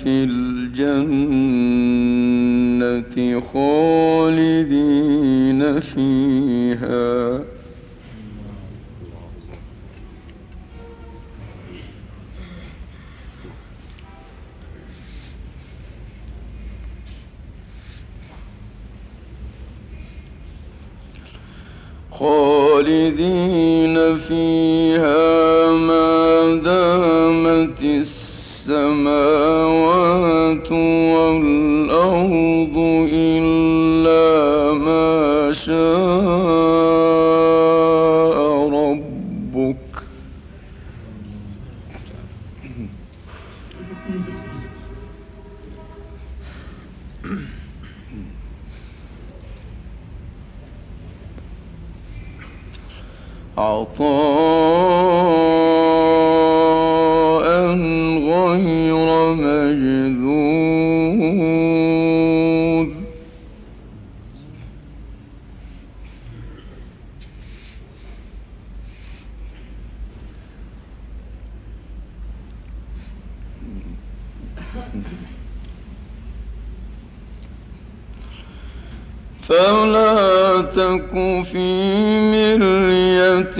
ففي الجنة خالدين فيها. خالدين فيها. فلا تك في مرية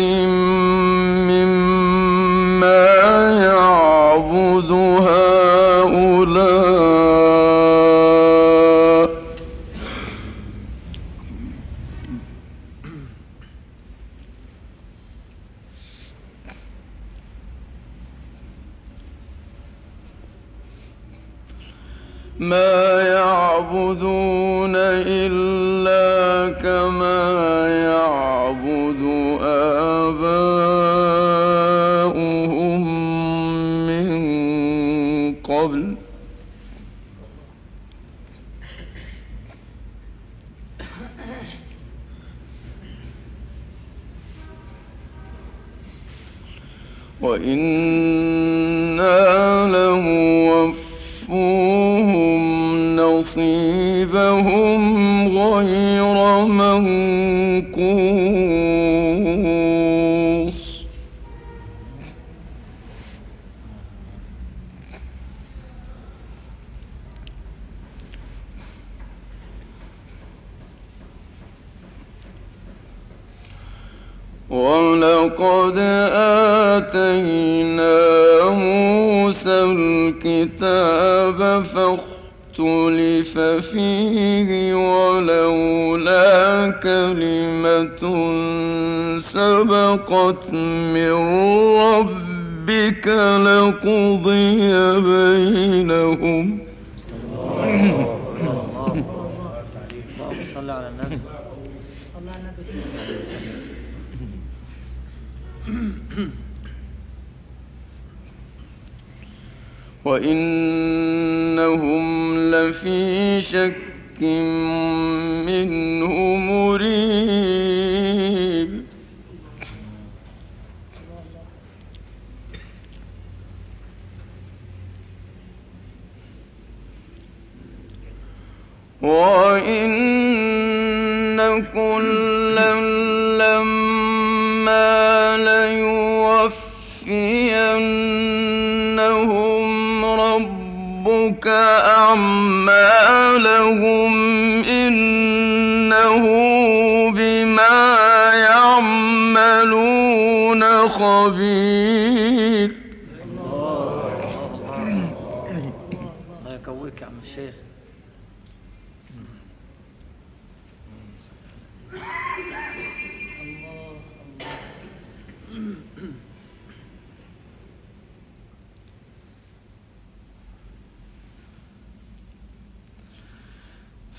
وإنا سبقت من ربك لقضي بينهم. وإنهم لفي شك منه مريب. وإن كلا لما ليوفينهم ربك أعمالهم إنه بما يعملون خبير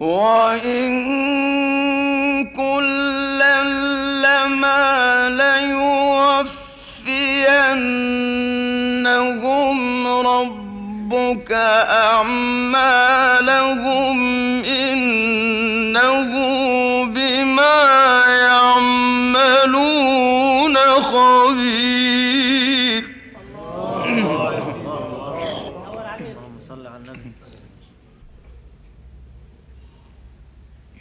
وإن كلا لما ليوفينهم ربك أعمالهم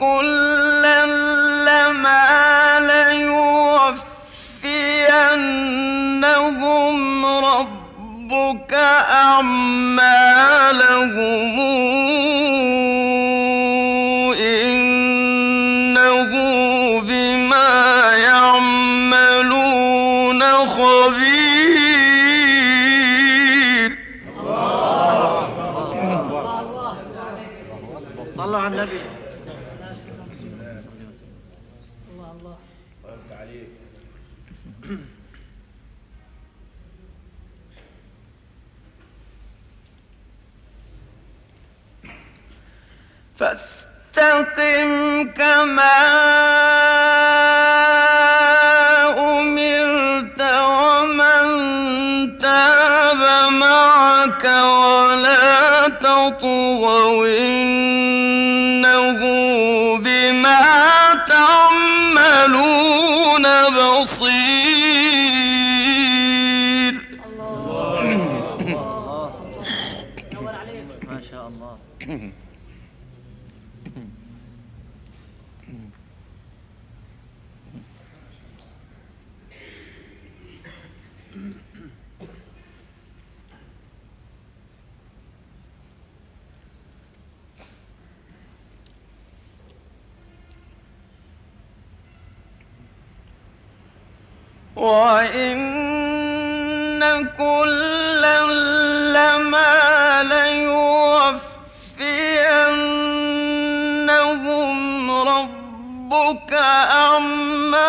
كلا ليوفينهم ربك أعمالهم طغوا وإن كلا لما ليوفينهم ربك أعمالهم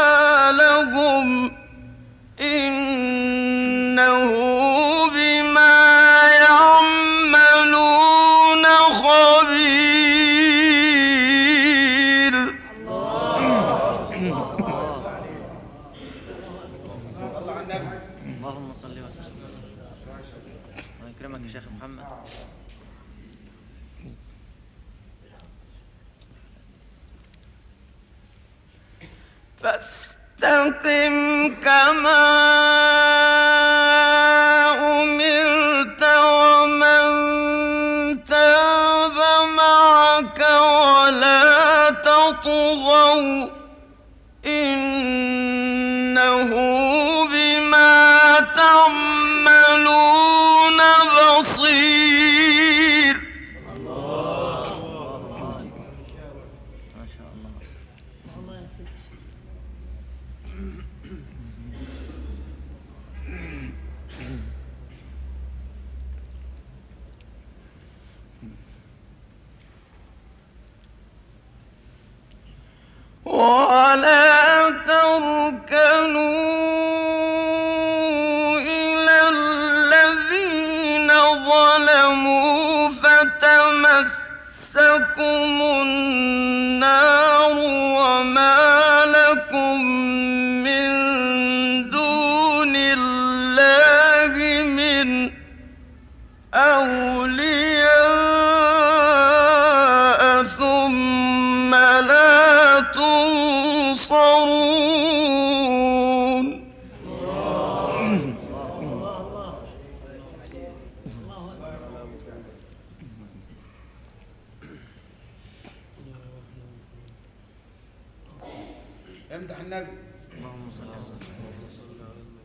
امدح النبي اللهم صل وسلم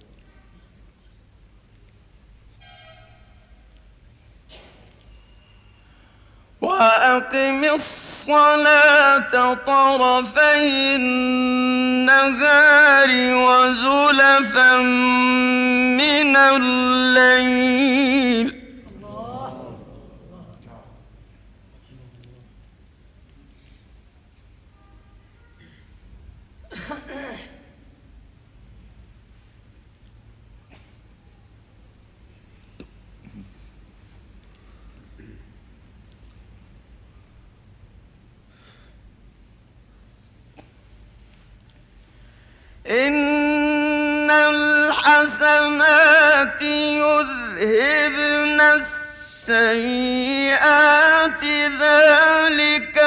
وأقم الصلاة طرفي النهار وزلفا من الليل. إن الحسنات يذهبن السيئات ذلك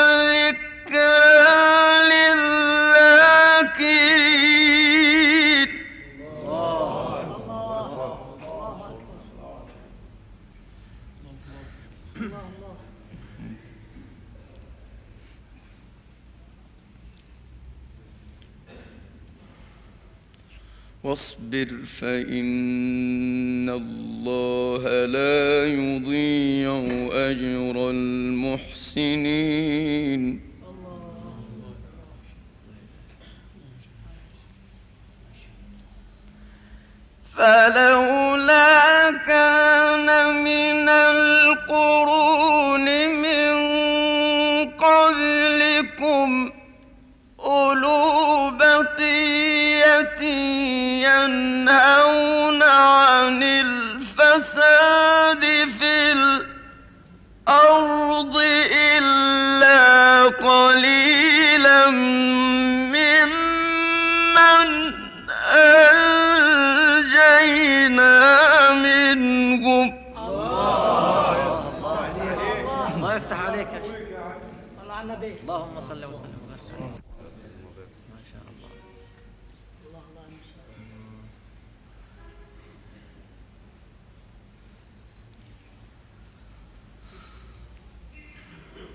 واصبر فإن الله لا يضيع أجر المحسنين. فلولا كان من القرون من قبلكم ينهون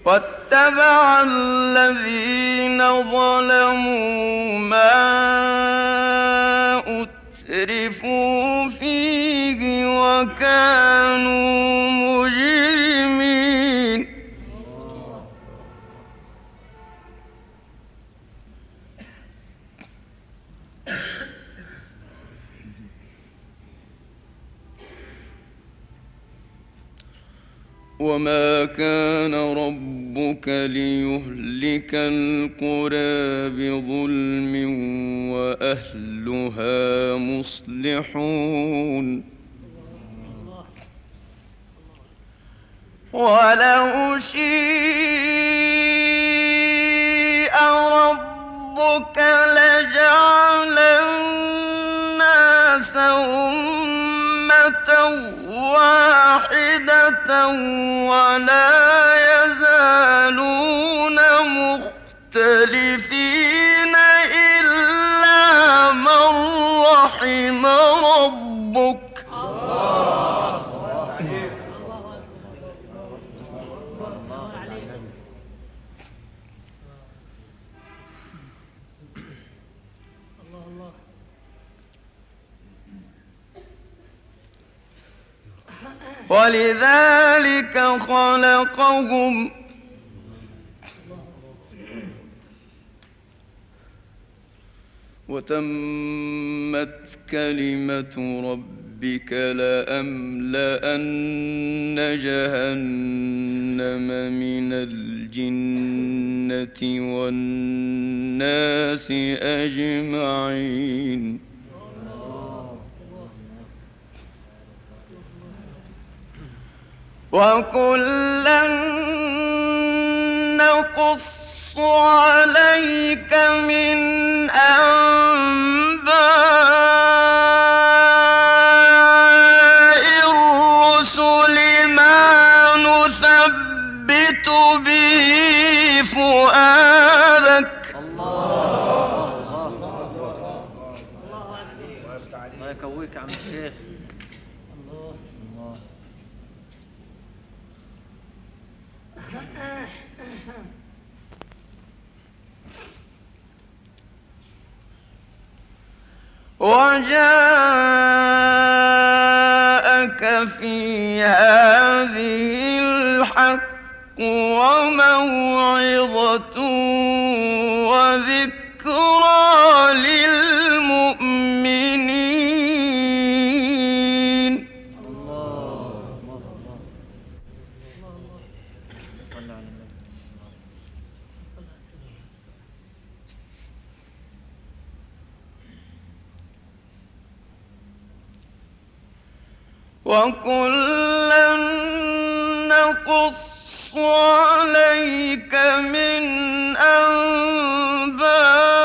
واتبع الذين ظلموا ما أترفوا فيه وكانوا مجرمين. وما كان ربك ليهلك القرى بظلم واهلها مصلحون ولو شيء ربك لجعل الناس واحدة ولا ولذلك خلقهم. وتمت كلمة ربك لأملأن جهنم من الجنة والناس أجمعين. وكلا نقص عليك من أنباء وجاءك في هذه الحق وموعظة وذكرى للمؤمنين الله الله الله صل على النبي وكلا نقص عليك من أنباء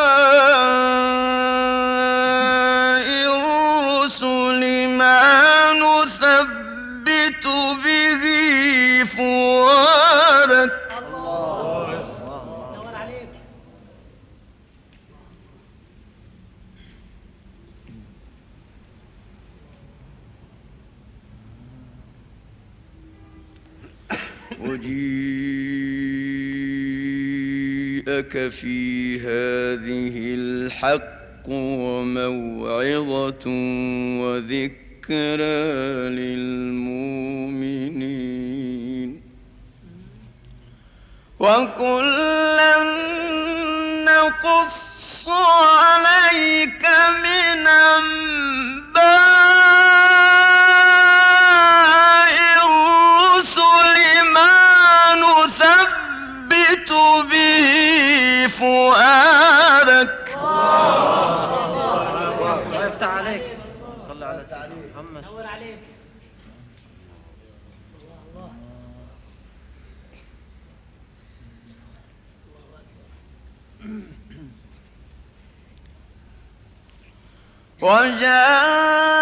وجيءك في هذه الحق وموعظة وذكرى للمؤمنين. وكلا نقص وجاءك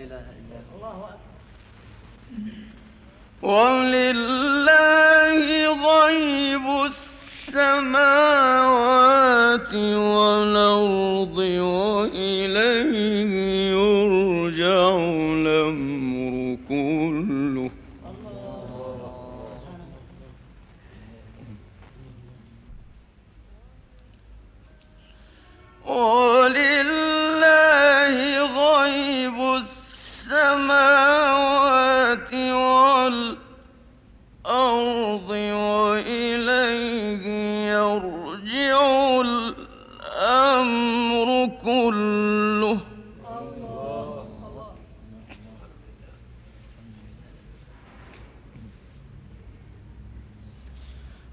لا إله إلا الله ولله غيب السماوات والأرض وإليه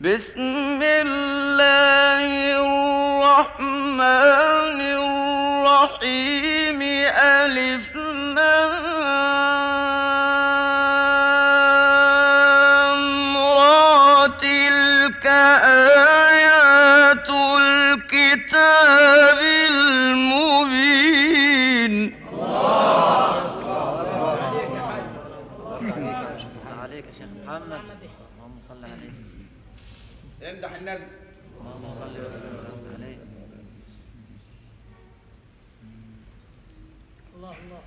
بسم الله الرحمن الرحيم. ألف تلك آيات الكتاب المبين عليك يا شيخ محمد اللهم صل عليه امدح النبي الله الله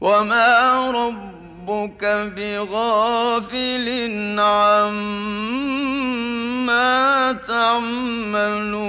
وما ربك بغافل عما تعملون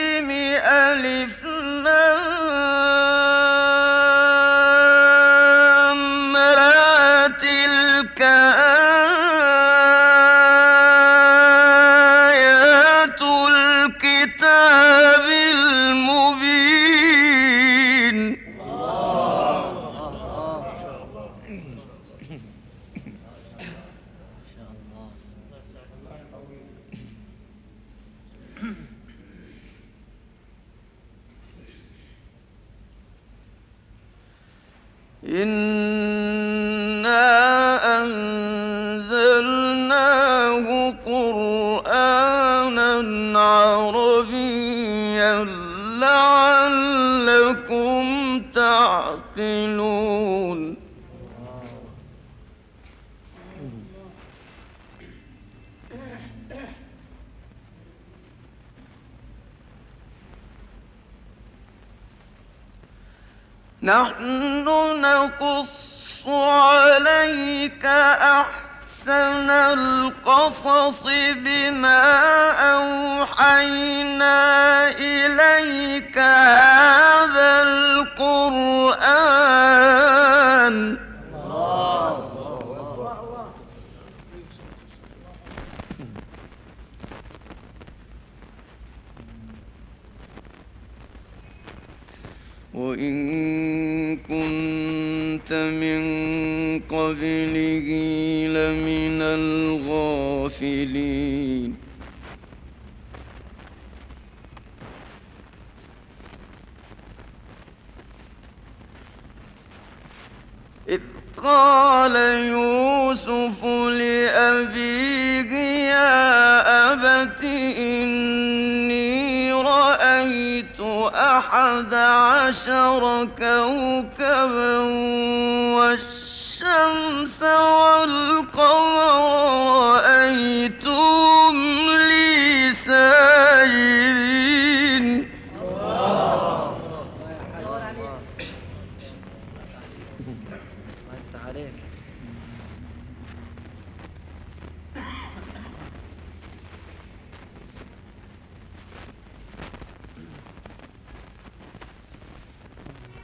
عربيا لعلكم تعقلون. نحن نقص عليك أحسن القصص بما أوحينا إليك هذا القرآن. وإن كنت من قبله لمن الغافلين. إذ قال يوسف لأبيه يا أبت رأيت أحد عشر كوكبا والشمس والقمر رأيتهم لي ساجدين الله انت عليك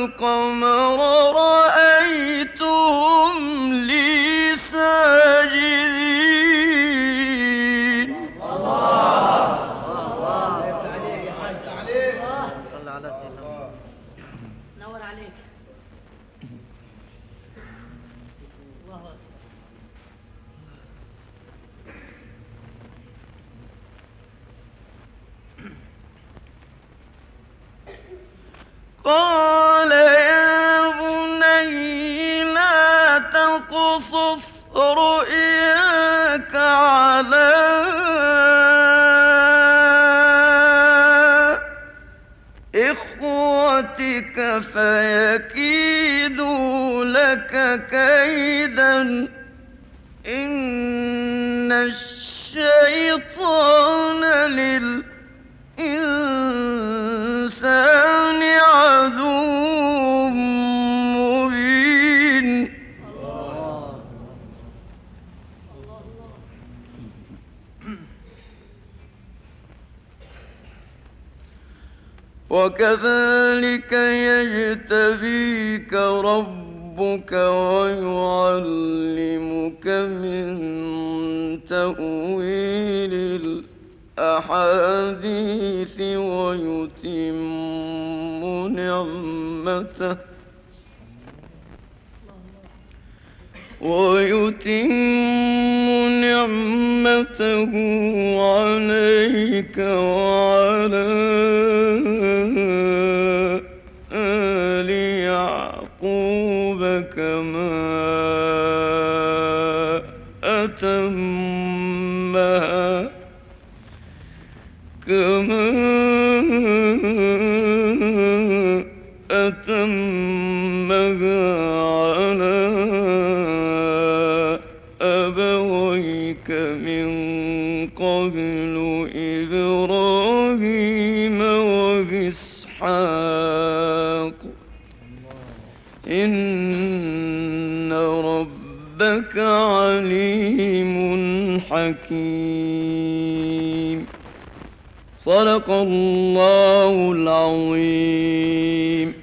والقمر لك كيدا. إن الشيطان للإنسان عدو مبين. وكذلك يجتبيك ربك ويعلمك من تأويل الأحاديث ويتم نعمته ويتم نعمته عليك وعلى أتمها كما أتمها على أبويك من قبل. إنك عليم حكيم. صدق الله العظيم.